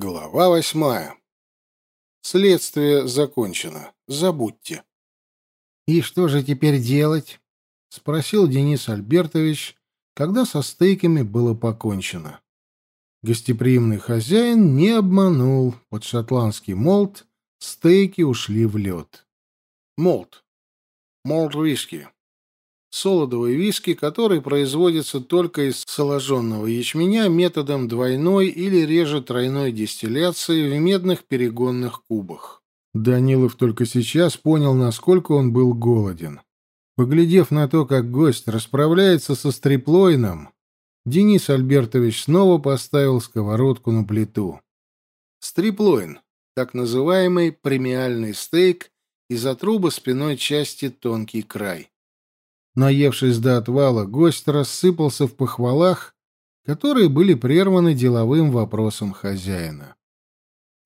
Глава восьмая. Следствие закончено. Забудьте. «И что же теперь делать?» — спросил Денис Альбертович, когда со стейками было покончено. Гостеприимный хозяин не обманул. Под шотландский молот стейки ушли в лед. Молт. Молт виски солодовый виски, который производится только из соложенного ячменя методом двойной или реже тройной дистилляции в медных перегонных кубах. Данилов только сейчас понял, насколько он был голоден. Поглядев на то, как гость расправляется со стриплойном, Денис Альбертович снова поставил сковородку на плиту. Стриплойн — так называемый премиальный стейк из отруба спиной части тонкий край. Наевшись до отвала, гость рассыпался в похвалах, которые были прерваны деловым вопросом хозяина.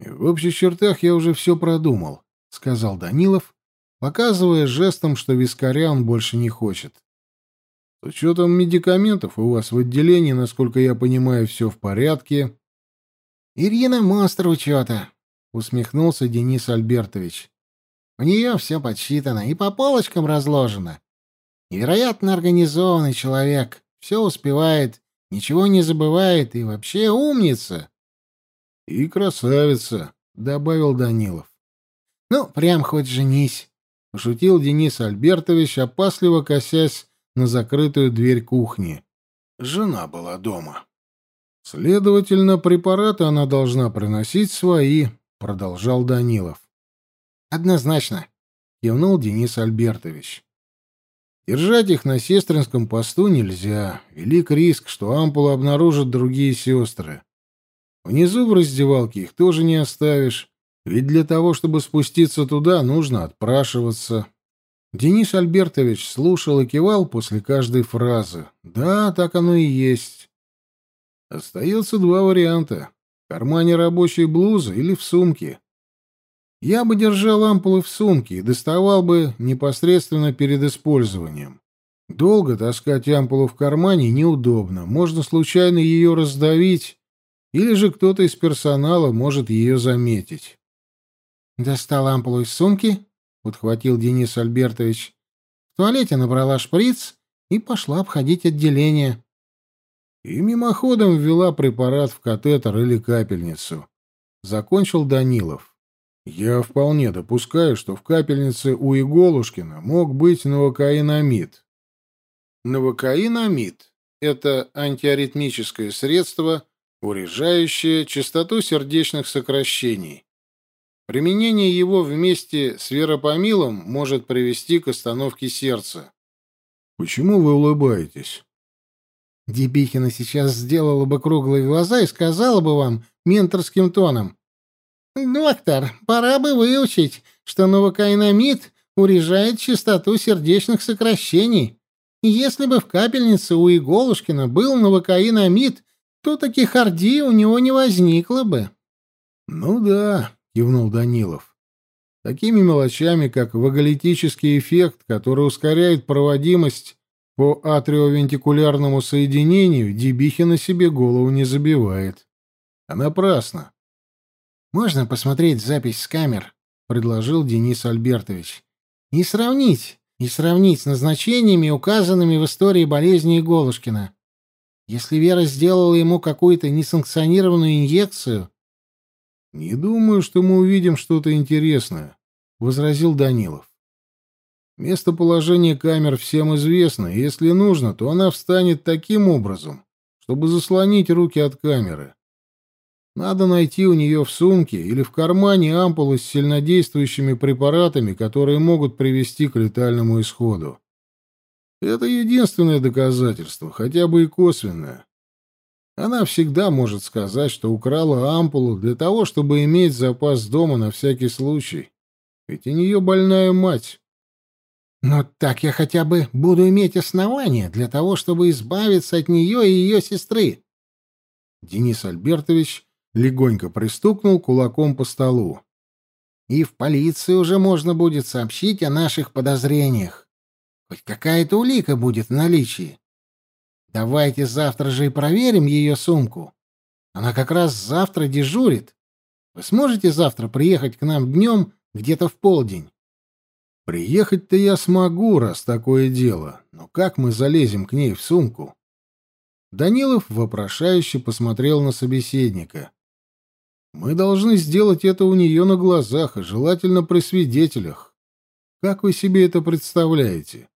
«В общих чертах я уже все продумал», — сказал Данилов, показывая жестом, что вискаря он больше не хочет. «С учетом медикаментов у вас в отделении, насколько я понимаю, все в порядке». «Ирина — монстр учета», — усмехнулся Денис Альбертович. «У нее все подсчитано и по полочкам разложено. Невероятно организованный человек, все успевает, ничего не забывает и вообще умница. — И красавица, — добавил Данилов. — Ну, прям хоть женись, — пошутил Денис Альбертович, опасливо косясь на закрытую дверь кухни. Жена была дома. — Следовательно, препараты она должна приносить свои, — продолжал Данилов. — Однозначно, — кивнул Денис Альбертович. Держать их на сестринском посту нельзя. Велик риск, что ампулу обнаружат другие сестры. Внизу в раздевалке их тоже не оставишь, ведь для того, чтобы спуститься туда, нужно отпрашиваться. Денис Альбертович слушал и кивал после каждой фразы. Да, так оно и есть. Остается два варианта. В кармане рабочей блузы или в сумке. Я бы держал ампулы в сумке и доставал бы непосредственно перед использованием. Долго таскать ампулу в кармане неудобно, можно случайно ее раздавить, или же кто-то из персонала может ее заметить. «Достал ампулу из сумки», — подхватил Денис Альбертович. «В туалете набрала шприц и пошла обходить отделение». И мимоходом ввела препарат в катетер или капельницу. Закончил Данилов. Я вполне допускаю, что в капельнице у Иголушкина мог быть новокаинамид. Новокаинамид – это антиаритмическое средство, урежающее частоту сердечных сокращений. Применение его вместе с веропомилом может привести к остановке сердца. Почему вы улыбаетесь? Дебихина сейчас сделала бы круглые глаза и сказала бы вам менторским тоном. «Доктор, пора бы выучить, что новокаинамид урежает частоту сердечных сокращений. Если бы в капельнице у Иголушкина был новокаинамид, то тахикардии у него не возникло бы». «Ну да», — кивнул Данилов. «Такими мелочами, как ваголитический эффект, который ускоряет проводимость по атриовентикулярному соединению, Дебихина себе голову не забивает. А напрасно. «Можно посмотреть запись с камер?» — предложил Денис Альбертович. «И сравнить, и сравнить с назначениями, указанными в истории болезни Иголушкина. Если Вера сделала ему какую-то несанкционированную инъекцию...» «Не думаю, что мы увидим что-то интересное», — возразил Данилов. «Местоположение камер всем известно, и если нужно, то она встанет таким образом, чтобы заслонить руки от камеры. Надо найти у нее в сумке или в кармане ампулы с сильнодействующими препаратами, которые могут привести к летальному исходу. Это единственное доказательство, хотя бы и косвенное. Она всегда может сказать, что украла ампулу для того, чтобы иметь запас дома на всякий случай. Ведь у нее больная мать. Но так я хотя бы буду иметь основания для того, чтобы избавиться от нее и ее сестры. Денис Альбертович легонько пристукнул кулаком по столу. И в полиции уже можно будет сообщить о наших подозрениях. Хоть какая-то улика будет в наличии. Давайте завтра же и проверим ее сумку. Она как раз завтра дежурит, Вы сможете завтра приехать к нам днем где-то в полдень? Приехать-то я смогу, раз такое дело, но как мы залезем к ней в сумку? Данилов вопрошающе посмотрел на собеседника. Мы должны сделать это у нее на глазах, и желательно при свидетелях. Как вы себе это представляете?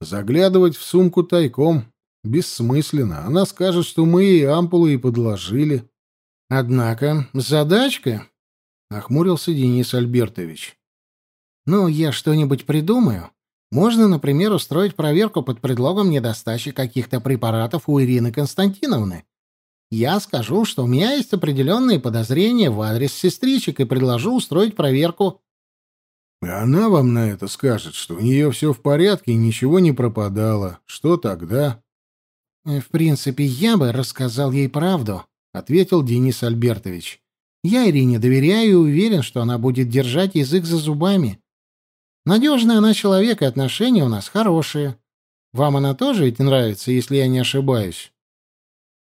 Заглядывать в сумку тайком бессмысленно. Она скажет, что мы ей ампулы и подложили. Однако задачка, — нахмурился Денис Альбертович. Ну, я что-нибудь придумаю. Можно, например, устроить проверку под предлогом недостачи каких-то препаратов у Ирины Константиновны. Я скажу, что у меня есть определенные подозрения в адрес сестричек и предложу устроить проверку. И она вам на это скажет, что у нее все в порядке и ничего не пропадало. Что тогда? Э, в принципе, я бы рассказал ей правду, ответил Денис Альбертович. Я Ирине доверяю и уверен, что она будет держать язык за зубами. Надежный она человек, и отношения у нас хорошие. Вам она тоже ведь нравится, если я не ошибаюсь?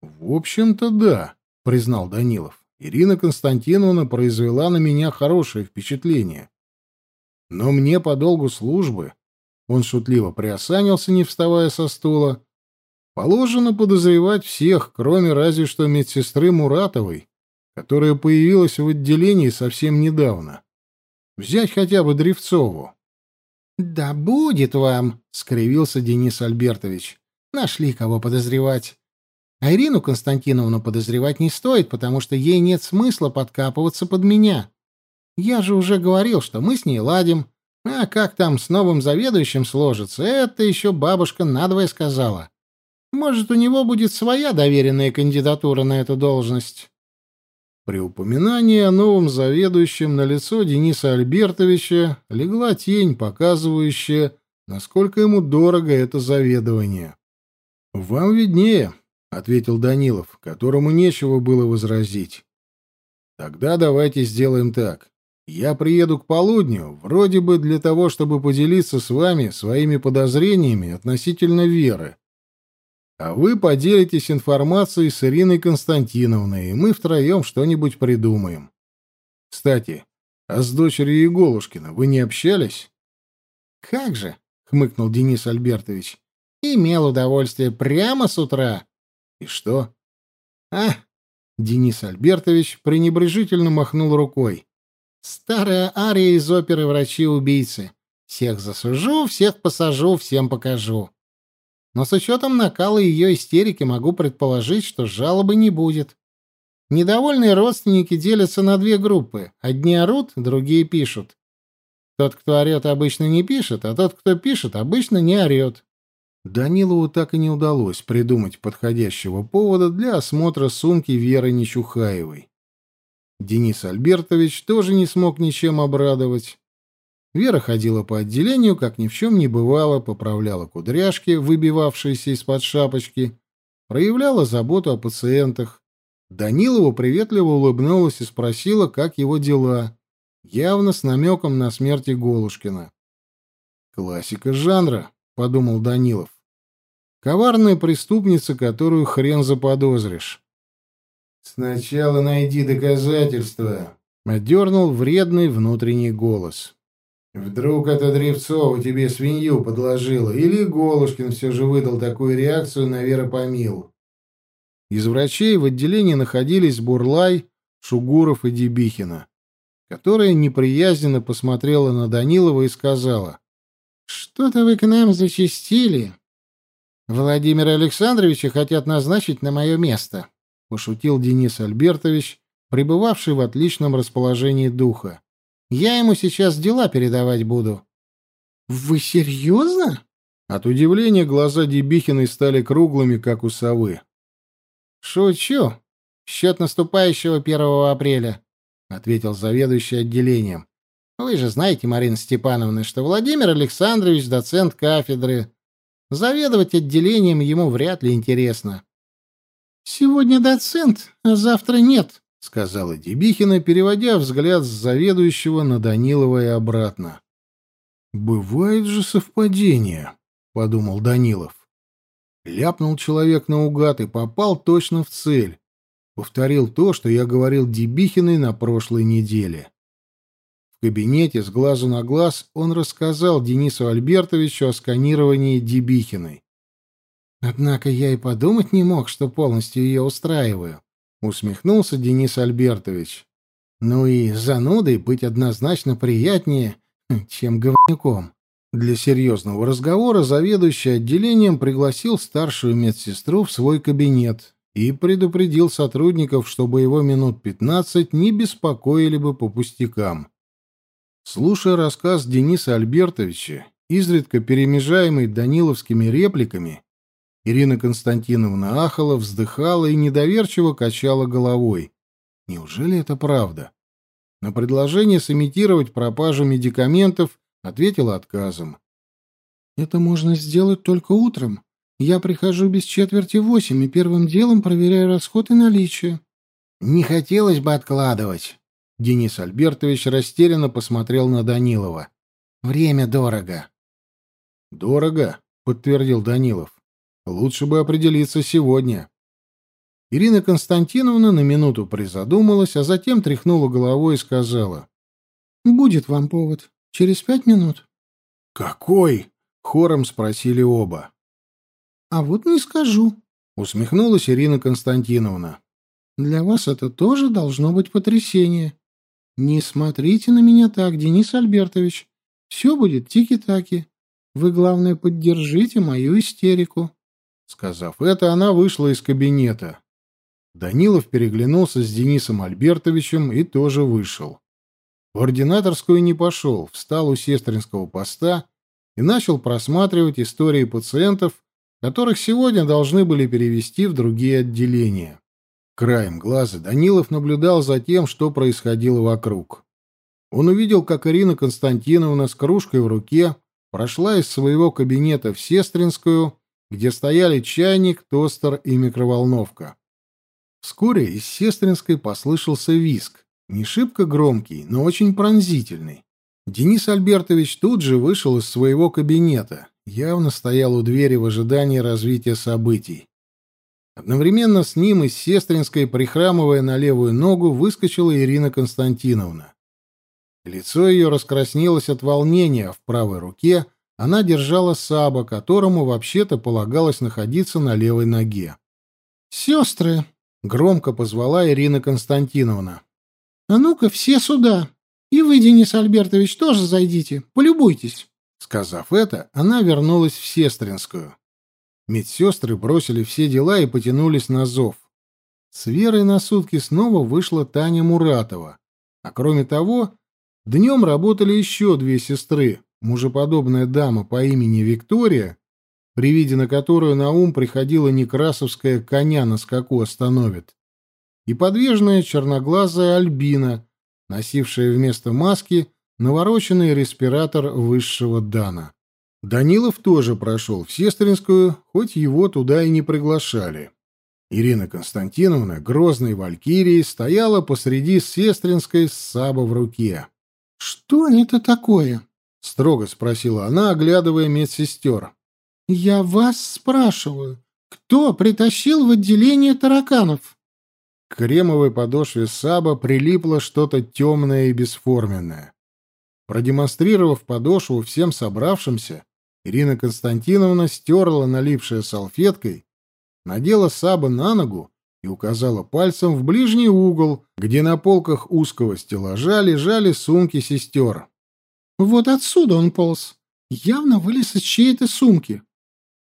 В общем-то, да, признал Данилов. Ирина Константиновна произвела на меня хорошее впечатление. Но мне по долгу службы, он шутливо приосанился, не вставая со стула, положено подозревать всех, кроме разве что медсестры Муратовой, которая появилась в отделении совсем недавно. Взять хотя бы Древцову. «Да будет вам!» — скривился Денис Альбертович. «Нашли кого подозревать. А Ирину Константиновну подозревать не стоит, потому что ей нет смысла подкапываться под меня. Я же уже говорил, что мы с ней ладим. А как там с новым заведующим сложится, это еще бабушка надвое сказала. Может, у него будет своя доверенная кандидатура на эту должность». При упоминании о новом заведующем на лицо Дениса Альбертовича легла тень, показывающая, насколько ему дорого это заведование. «Вам виднее», — ответил Данилов, которому нечего было возразить. «Тогда давайте сделаем так. Я приеду к полудню, вроде бы для того, чтобы поделиться с вами своими подозрениями относительно Веры а вы поделитесь информацией с Ириной Константиновной, и мы втроем что-нибудь придумаем. Кстати, а с дочерью Иголушкина вы не общались? — Как же, — хмыкнул Денис Альбертович, — имел удовольствие прямо с утра. — И что? — А, — Денис Альбертович пренебрежительно махнул рукой. — Старая ария из оперы «Врачи-убийцы». Всех засужу, всех посажу, всем покажу но с учетом накала ее истерики могу предположить, что жалобы не будет. Недовольные родственники делятся на две группы. Одни орут, другие пишут. Тот, кто орет, обычно не пишет, а тот, кто пишет, обычно не орет. Данилову так и не удалось придумать подходящего повода для осмотра сумки Веры Нечухаевой. Денис Альбертович тоже не смог ничем обрадовать. Вера ходила по отделению, как ни в чем не бывало, поправляла кудряшки, выбивавшиеся из-под шапочки, проявляла заботу о пациентах. Данилову приветливо улыбнулась и спросила, как его дела, явно с намеком на смерть Голушкина. «Классика жанра», — подумал Данилов. «Коварная преступница, которую хрен заподозришь». «Сначала найди доказательства», — одернул вредный внутренний голос. Вдруг это Древцова тебе свинью подложила, или Голушкин все же выдал такую реакцию на Веропомил? Из врачей в отделении находились Бурлай, Шугуров и Дебихина, которая неприязненно посмотрела на Данилова и сказала, «Что-то вы к нам зачастили. Владимира Александровича хотят назначить на мое место», — пошутил Денис Альбертович, пребывавший в отличном расположении духа. Я ему сейчас дела передавать буду. Вы серьезно? От удивления глаза Дебихиной стали круглыми, как у совы. Шучу. Счет наступающего 1 апреля, ответил заведующий отделением. Вы же знаете, Марина Степановна, что Владимир Александрович доцент кафедры. Заведовать отделением ему вряд ли интересно. Сегодня доцент, а завтра нет, — сказала Дебихина, переводя взгляд с заведующего на Данилова и обратно. «Бывает же совпадение», — подумал Данилов. Ляпнул человек наугад и попал точно в цель. Повторил то, что я говорил Дебихиной на прошлой неделе. Кабинете с глазу на глаз он рассказал Денису Альбертовичу о сканировании Дебихиной. «Однако я и подумать не мог, что полностью ее устраиваю», — усмехнулся Денис Альбертович. «Ну и занудой быть однозначно приятнее, чем говнюком». Для серьезного разговора заведующий отделением пригласил старшую медсестру в свой кабинет и предупредил сотрудников, чтобы его минут пятнадцать не беспокоили бы по пустякам. Слушая рассказ Дениса Альбертовича, изредка перемежаемый даниловскими репликами, Ирина Константиновна ахала, вздыхала и недоверчиво качала головой. Неужели это правда? На предложение сымитировать пропажу медикаментов Ответила отказом. «Это можно сделать только утром. Я прихожу без четверти восемь и первым делом проверяю расход и наличие». «Не хотелось бы откладывать». Денис Альбертович растерянно посмотрел на Данилова. «Время дорого». «Дорого», — подтвердил Данилов. «Лучше бы определиться сегодня». Ирина Константиновна на минуту призадумалась, а затем тряхнула головой и сказала. «Будет вам повод. Через пять минут. Какой? Хором спросили оба. А вот не скажу. Усмехнулась Ирина Константиновна. Для вас это тоже должно быть потрясение. Не смотрите на меня так, Денис Альбертович. Все будет тики-таки. Вы, главное, поддержите мою истерику. Сказав это, она вышла из кабинета. Данилов переглянулся с Денисом Альбертовичем и тоже вышел. В ординаторскую не пошел, встал у сестринского поста и начал просматривать истории пациентов, которых сегодня должны были перевести в другие отделения. Краем глаза Данилов наблюдал за тем, что происходило вокруг. Он увидел, как Ирина Константиновна с кружкой в руке прошла из своего кабинета в Сестринскую, где стояли чайник, тостер и микроволновка. Вскоре из Сестринской послышался виск. Не шибко громкий, но очень пронзительный. Денис Альбертович тут же вышел из своего кабинета, явно стоял у двери в ожидании развития событий. Одновременно с ним из Сестринской, прихрамывая на левую ногу, выскочила Ирина Константиновна. Лицо ее раскраснелось от волнения, а в правой руке она держала саба, которому вообще-то полагалось находиться на левой ноге. «Сестры!» — громко позвала Ирина Константиновна. «А ну-ка, все сюда! И вы, Денис Альбертович, тоже зайдите, полюбуйтесь!» Сказав это, она вернулась в Сестринскую. Медсестры бросили все дела и потянулись на зов. С Верой на сутки снова вышла Таня Муратова. А кроме того, днем работали еще две сестры, мужеподобная дама по имени Виктория, при виде на которую на ум приходила Некрасовская коня на скаку остановит, и подвижная черноглазая Альбина, носившая вместо маски навороченный респиратор высшего дана. Данилов тоже прошел в Сестринскую, хоть его туда и не приглашали. Ирина Константиновна, грозной валькирией, стояла посреди Сестринской с саба в руке. «Что это такое?» — строго спросила она, оглядывая медсестер. «Я вас спрашиваю, кто притащил в отделение тараканов?» К кремовой подошве саба прилипло что-то темное и бесформенное. Продемонстрировав подошву всем собравшимся, Ирина Константиновна стерла налипшее салфеткой, надела саба на ногу и указала пальцем в ближний угол, где на полках узкого стеллажа лежали сумки сестер. «Вот отсюда он полз. Явно вылез из чьей-то сумки.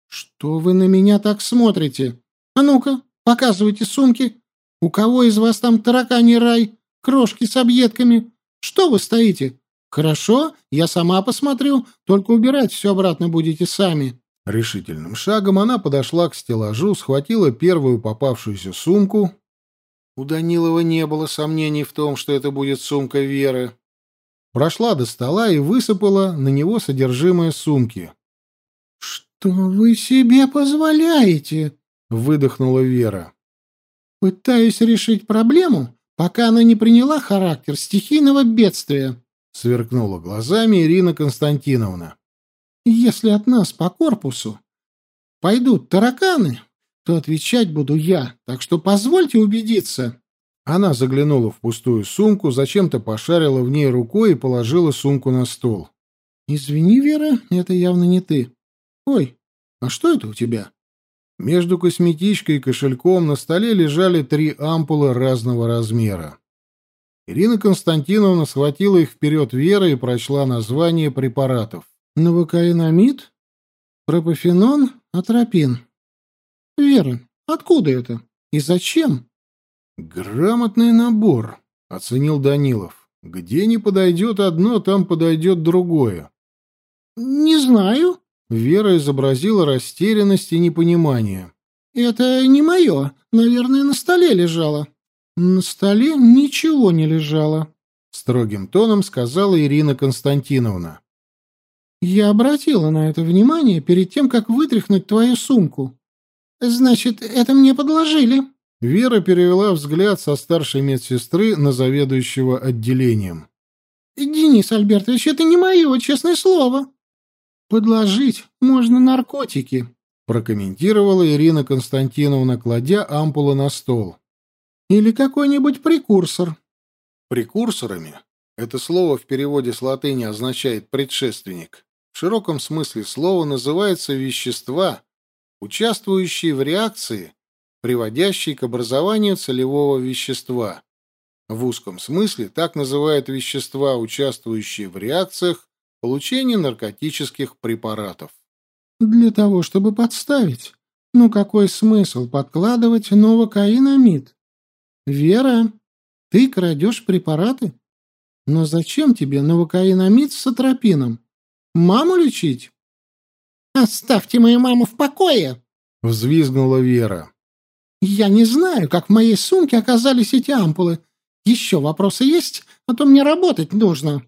Что вы на меня так смотрите? А ну-ка, показывайте сумки!» У кого из вас там тараканий рай? Крошки с объедками? Что вы стоите? Хорошо, я сама посмотрю, только убирать все обратно будете сами». Решительным шагом она подошла к стеллажу, схватила первую попавшуюся сумку. У Данилова не было сомнений в том, что это будет сумка Веры. Прошла до стола и высыпала на него содержимое сумки. «Что вы себе позволяете?» — выдохнула Вера. Пытаюсь решить проблему, пока она не приняла характер стихийного бедствия, сверкнула глазами Ирина Константиновна. Если от нас по корпусу пойдут тараканы, то отвечать буду я, так что позвольте убедиться». Она заглянула в пустую сумку, зачем-то пошарила в ней рукой и положила сумку на стол. «Извини, Вера, это явно не ты. Ой, а что это у тебя?» Между косметичкой и кошельком на столе лежали три ампулы разного размера. Ирина Константиновна схватила их вперед Веры и прочла название препаратов. «Новокаинамид? Пропофенон? Атропин?» «Вера, откуда это? И зачем?» «Грамотный набор», — оценил Данилов. «Где не подойдет одно, там подойдет другое». «Не знаю». Вера изобразила растерянность и непонимание. «Это не мое. Наверное, на столе лежало». «На столе ничего не лежало», — строгим тоном сказала Ирина Константиновна. «Я обратила на это внимание перед тем, как вытряхнуть твою сумку. Значит, это мне подложили». Вера перевела взгляд со старшей медсестры на заведующего отделением. «Денис Альбертович, это не мое, честное слово. Подложить можно наркотики», — прокомментировала Ирина Константиновна, кладя ампулы на стол. «Или какой-нибудь прекурсор». Прекурсорами это слово в переводе с латыни означает «предшественник». В широком смысле слова называются вещества, участвующие в реакции, приводящий к образованию целевого вещества. В узком смысле так называют вещества, участвующие в реакциях получения наркотических препаратов. Для того, чтобы подставить. Ну какой смысл подкладывать новокаинамид? Вера, ты крадешь препараты? Но зачем тебе новокаинамид с атропином? Маму лечить? Оставьте мою маму в покое! Взвизгнула Вера. Я не знаю, как в моей сумке оказались эти ампулы. Еще вопросы есть, а то мне работать нужно.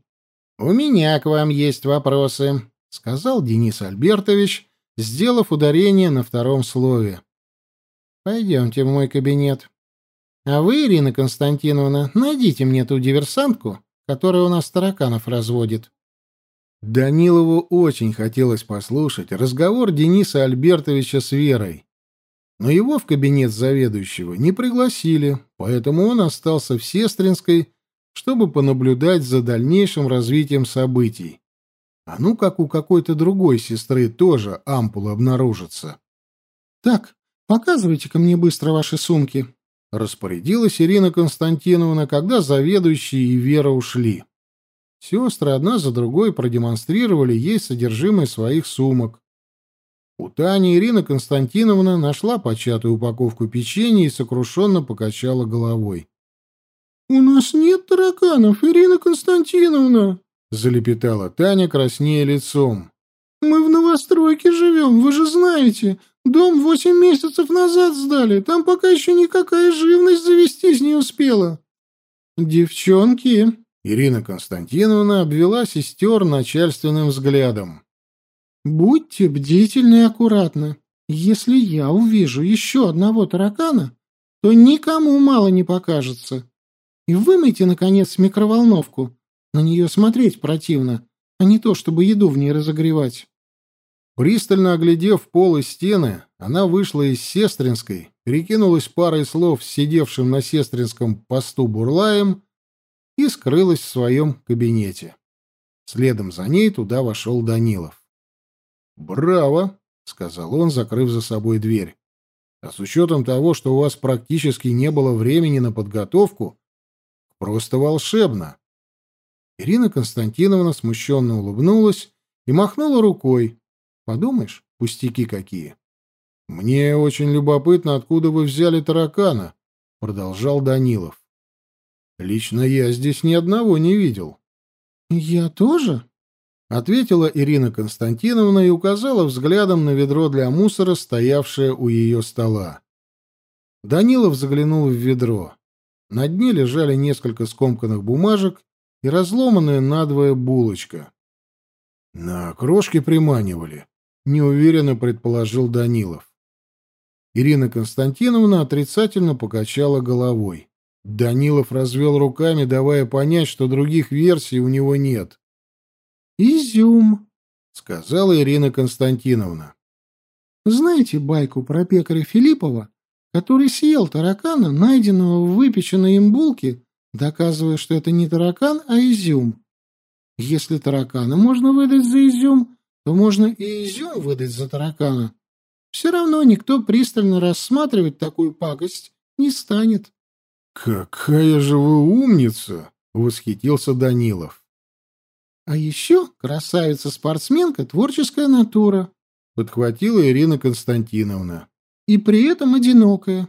У меня к вам есть вопросы, сказал Денис Альбертович, сделав ударение на втором слове. Пойдемте в мой кабинет. А вы, Ирина Константиновна, найдите мне ту диверсантку, которая у нас тараканов разводит. Данилову очень хотелось послушать разговор Дениса Альбертовича с Верой. Но его в кабинет заведующего не пригласили, поэтому он остался в Сестринской, чтобы понаблюдать за дальнейшим развитием событий. А ну как у какой-то другой сестры тоже ампулы обнаружатся. «Так, показывайте-ка мне быстро ваши сумки», — распорядилась Ирина Константиновна, когда заведующие и Вера ушли. Сестры одна за другой продемонстрировали ей содержимое своих сумок, у Тани Ирина Константиновна нашла початую упаковку печенья и сокрушенно покачала головой. «У нас нет тараканов, Ирина Константиновна!» — залепетала Таня краснее лицом. «Мы в новостройке живем, вы же знаете. Дом восемь месяцев назад сдали, там пока еще никакая живность завестись не успела». «Девчонки!» — Ирина Константиновна обвела сестер начальственным взглядом. Будьте бдительны и аккуратны. Если я увижу еще одного таракана, то никому мало не покажется. И вымойте, наконец, микроволновку. На нее смотреть противно, а не то, чтобы еду в ней разогревать. Пристально оглядев пол и стены, она вышла из Сестринской, перекинулась парой слов с сидевшим на Сестринском посту Бурлаем и скрылась в своем кабинете. Следом за ней туда вошел Данилов. «Браво!» — сказал он, закрыв за собой дверь. «А с учетом того, что у вас практически не было времени на подготовку, просто волшебно!» Ирина Константиновна смущенно улыбнулась и махнула рукой. «Подумаешь, пустяки какие!» «Мне очень любопытно, откуда вы взяли таракана», — продолжал Данилов. «Лично я здесь ни одного не видел». «Я тоже?» — ответила Ирина Константиновна и указала взглядом на ведро для мусора, стоявшее у ее стола. Данилов заглянул в ведро. На дне лежали несколько скомканных бумажек и разломанная надвое булочка. «На крошки приманивали», — неуверенно предположил Данилов. Ирина Константиновна отрицательно покачала головой. Данилов развел руками, давая понять, что других версий у него нет. «Изюм», — сказала Ирина Константиновна. Знаете байку про пекаря Филиппова, который съел таракана, найденного в выпеченной им булке, доказывая, что это не таракан, а изюм? Если таракана можно выдать за изюм, то можно и изюм выдать за таракана. Все равно никто пристально рассматривать такую пакость не станет. «Какая же вы умница!» — восхитился Данилов. «А еще красавица-спортсменка, творческая натура», — подхватила Ирина Константиновна. «И при этом одинокая».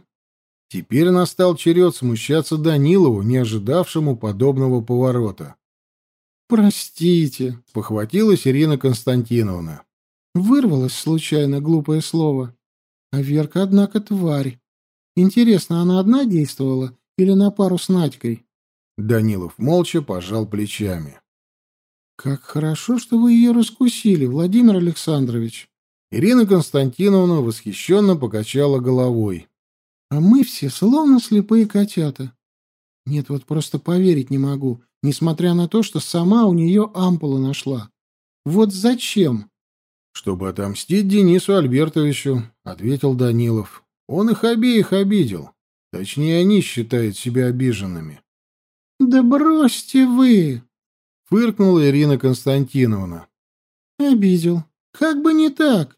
Теперь настал черед смущаться Данилову, не ожидавшему подобного поворота. «Простите», — похватилась Ирина Константиновна. Вырвалось случайно глупое слово. А Верка, однако, тварь. Интересно, она одна действовала или на пару с Надькой? Данилов молча пожал плечами. Как хорошо, что вы ее раскусили, Владимир Александрович. Ирина Константиновна восхищенно покачала головой. А мы все словно слепые котята. Нет, вот просто поверить не могу, несмотря на то, что сама у нее ампулу нашла. Вот зачем? Чтобы отомстить Денису Альбертовичу, ответил Данилов. Он их обеих обидел. Точнее, они считают себя обиженными. Да бросьте вы, фыркнула Ирина Константиновна. Обидел. Как бы не так.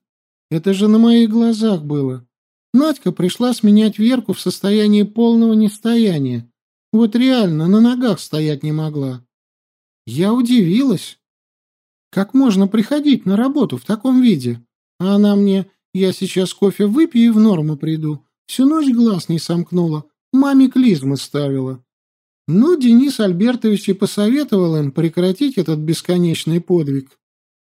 Это же на моих глазах было. Надька пришла сменять Верку в состоянии полного нестояния. Вот реально на ногах стоять не могла. Я удивилась. Как можно приходить на работу в таком виде? А она мне, я сейчас кофе выпью и в норму приду. Всю ночь глаз не сомкнула, маме клизмы ставила. Ну, Денис Альбертович и посоветовал им прекратить этот бесконечный подвиг.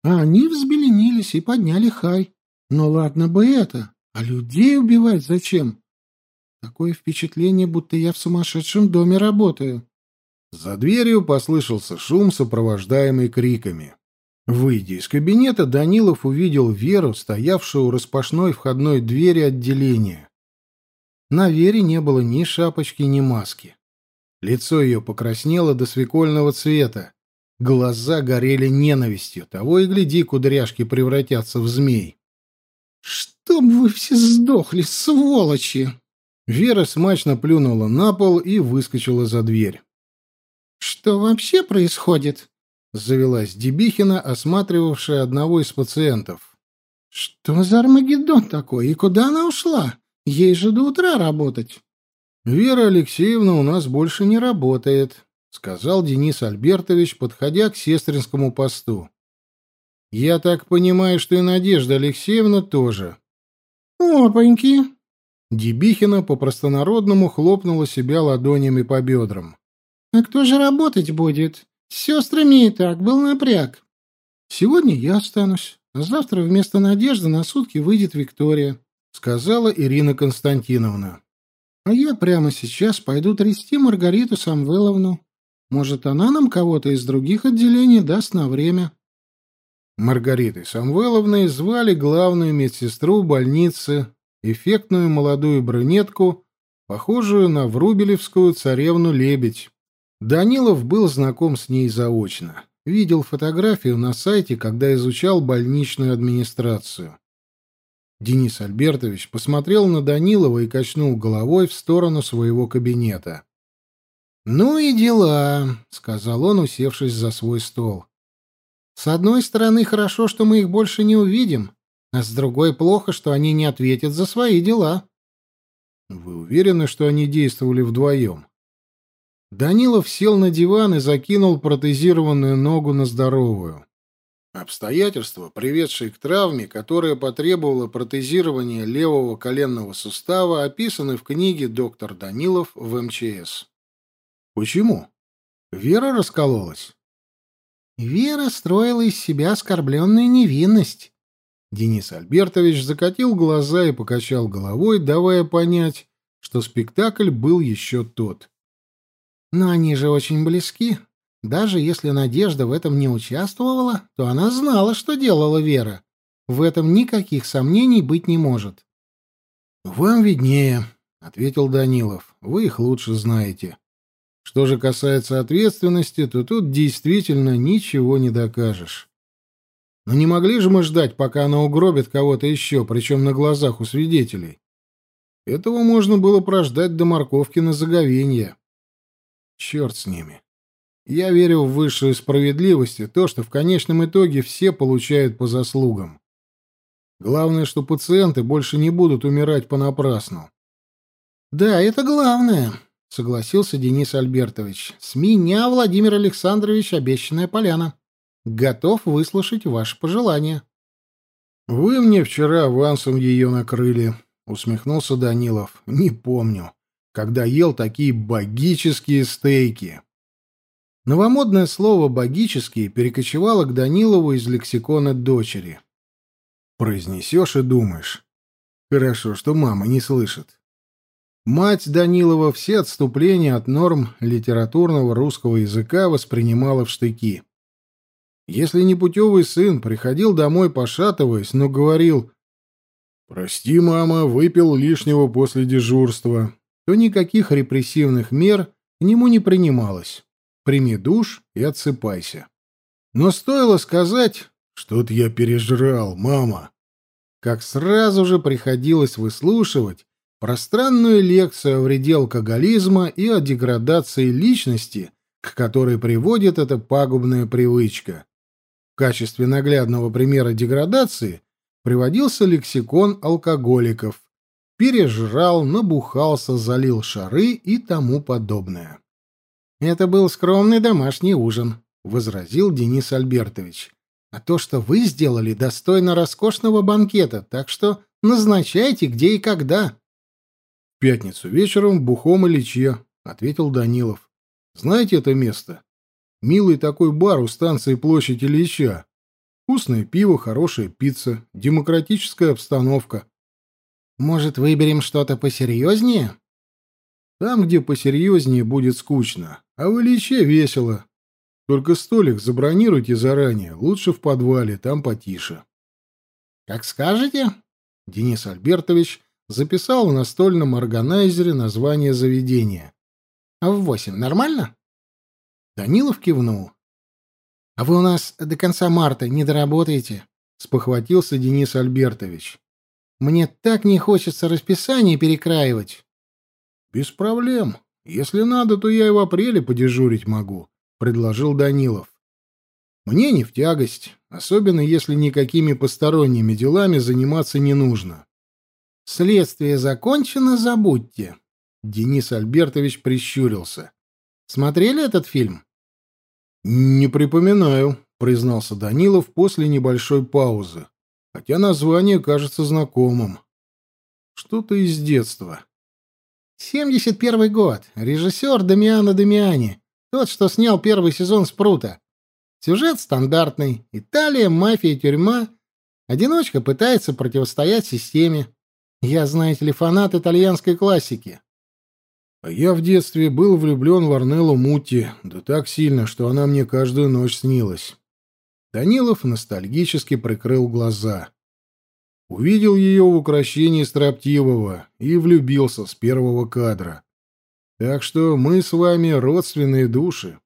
А они взбеленились и подняли хай. Ну ладно бы это, а людей убивать зачем? Такое впечатление, будто я в сумасшедшем доме работаю. За дверью послышался шум, сопровождаемый криками. Выйдя из кабинета, Данилов увидел Веру, стоявшую у распашной входной двери отделения. На Вере не было ни шапочки, ни маски. Лицо ее покраснело до свекольного цвета. Глаза горели ненавистью. Того и гляди, кудряшки превратятся в змей. «Чтоб вы все сдохли, сволочи!» Вера смачно плюнула на пол и выскочила за дверь. «Что вообще происходит?» — завелась Дебихина, осматривавшая одного из пациентов. «Что за Армагеддон такой? И куда она ушла? Ей же до утра работать». «Вера Алексеевна у нас больше не работает», — сказал Денис Альбертович, подходя к сестринскому посту. «Я так понимаю, что и Надежда Алексеевна тоже». «Опаньки!» Дебихина по-простонародному хлопнула себя ладонями по бедрам. «А кто же работать будет? С сестрами и так был напряг. Сегодня я останусь, а завтра вместо Надежды на сутки выйдет Виктория», — сказала Ирина Константиновна. «А я прямо сейчас пойду трясти Маргариту Самвеловну. Может, она нам кого-то из других отделений даст на время». Маргаритой Самвеловной звали главную медсестру больницы эффектную молодую брюнетку, похожую на врубелевскую царевну-лебедь. Данилов был знаком с ней заочно. Видел фотографию на сайте, когда изучал больничную администрацию. Денис Альбертович посмотрел на Данилова и качнул головой в сторону своего кабинета. «Ну и дела», — сказал он, усевшись за свой стол. «С одной стороны, хорошо, что мы их больше не увидим, а с другой плохо, что они не ответят за свои дела. Вы уверены, что они действовали вдвоем? Данилов сел на диван и закинул протезированную ногу на здоровую. Обстоятельства, приведшие к травме, которая потребовала протезирования левого коленного сустава, описаны в книге «Доктор Данилов в МЧС». Почему? Вера раскололась? Вера строила из себя оскорбленную невинность. Денис Альбертович закатил глаза и покачал головой, давая понять, что спектакль был еще тот. Но они же очень близки. Даже если Надежда в этом не участвовала, то она знала, что делала Вера. В этом никаких сомнений быть не может. «Вам виднее», — ответил Данилов. «Вы их лучше знаете. Что же касается ответственности, то тут действительно ничего не докажешь. Но не могли же мы ждать, пока она угробит кого-то еще, причем на глазах у свидетелей. Этого можно было прождать до морковки на заговенье. Черт с ними. Я верю в высшую справедливость и то, что в конечном итоге все получают по заслугам. Главное, что пациенты больше не будут умирать понапрасну. «Да, это главное», — согласился Денис Альбертович. «С меня, Владимир Александрович, обещанная поляна. Готов выслушать ваши пожелания». «Вы мне вчера авансом ее накрыли», — усмехнулся Данилов. «Не помню, когда ел такие богические стейки». Новомодное слово «богические» перекочевало к Данилову из лексикона дочери. Произнесешь и думаешь. Хорошо, что мама не слышит. Мать Данилова все отступления от норм литературного русского языка воспринимала в штыки. Если непутевый сын приходил домой пошатываясь, но говорил «Прости, мама, выпил лишнего после дежурства», то никаких репрессивных мер к нему не принималось. Прими душ и отсыпайся. Но стоило сказать что-то я пережрал, мама. Как сразу же приходилось выслушивать пространную лекцию о вреде алкоголизма и о деградации личности, к которой приводит эта пагубная привычка. В качестве наглядного примера деградации приводился лексикон алкоголиков. Пережрал, набухался, залил шары и тому подобное. «Это был скромный домашний ужин», — возразил Денис Альбертович. А то, что вы сделали, достойно роскошного банкета, так что назначайте где и когда. — В пятницу вечером Бухом Ильиче, — ответил Данилов. — Знаете это место? Милый такой бар у станции площадь Ильича. Вкусное пиво, хорошая пицца, демократическая обстановка. — Может, выберем что-то посерьезнее? — Там, где посерьезнее, будет скучно, а в Ильиче весело. Только столик забронируйте заранее, лучше в подвале, там потише. — Как скажете. Денис Альбертович записал в настольном органайзере название заведения. — А в восемь нормально? Данилов кивнул. — А вы у нас до конца марта не доработаете? — спохватился Денис Альбертович. — Мне так не хочется расписание перекраивать. — Без проблем. Если надо, то я и в апреле подежурить могу. — предложил Данилов. «Мне не в тягость, особенно если никакими посторонними делами заниматься не нужно». «Следствие закончено, забудьте», — Денис Альбертович прищурился. «Смотрели этот фильм?» «Не припоминаю», — признался Данилов после небольшой паузы, хотя название кажется знакомым. «Что-то из детства». «Семьдесят первый год. Режиссер Дамиано Дамиани. Тот, что снял первый сезон «Спрута». Сюжет стандартный. Италия, мафия, тюрьма. Одиночка пытается противостоять системе. Я, знаете ли, фанат итальянской классики. Я в детстве был влюблен в Арнеллу Мутти, да так сильно, что она мне каждую ночь снилась. Данилов ностальгически прикрыл глаза. Увидел ее в украшении строптивого и влюбился с первого кадра. Так что мы с вами родственные души.